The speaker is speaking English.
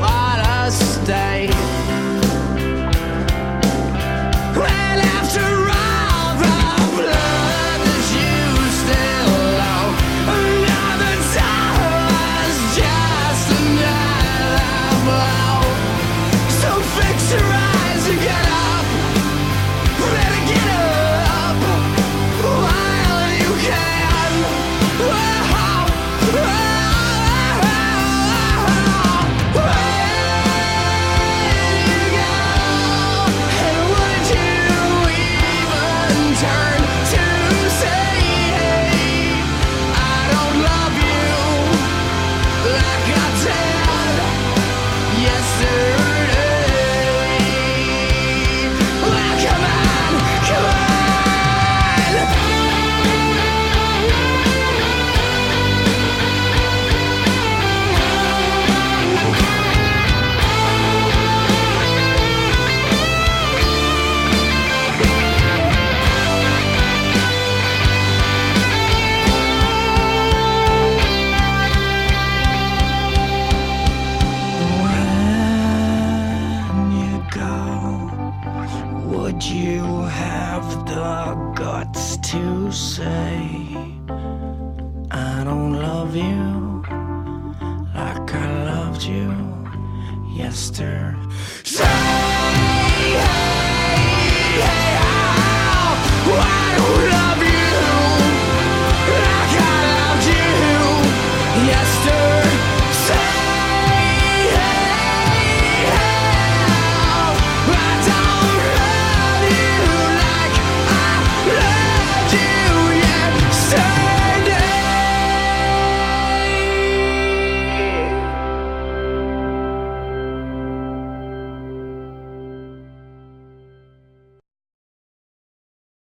ought to stay. What's to say? I don't love you like I loved you yesterday. Say, hey, hey.